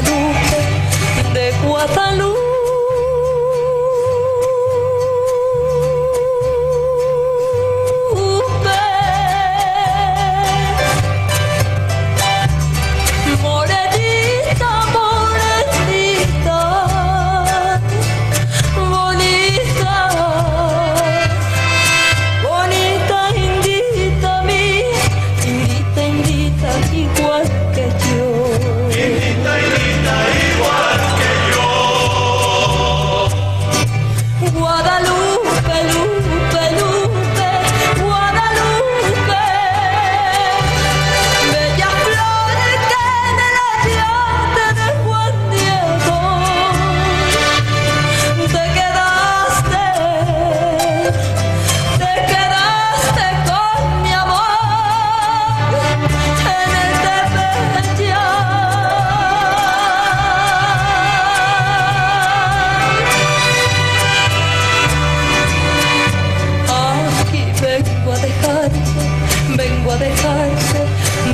해도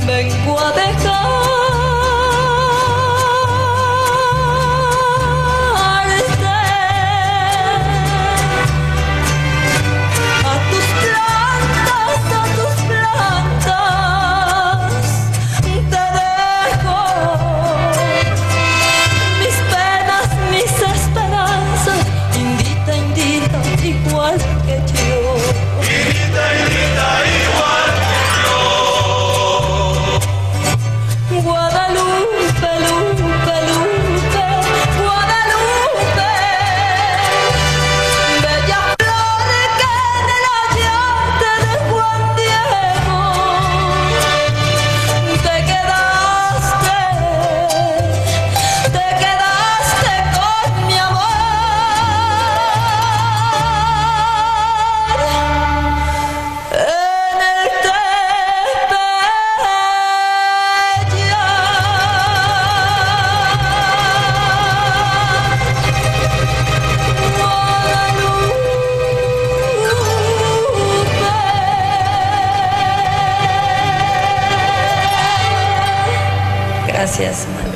vengo a dejarte a tus plantas, a tus plantas te dejo mis penas, mis esperanzas, indita, indita, igual que yo. Gracias, madre.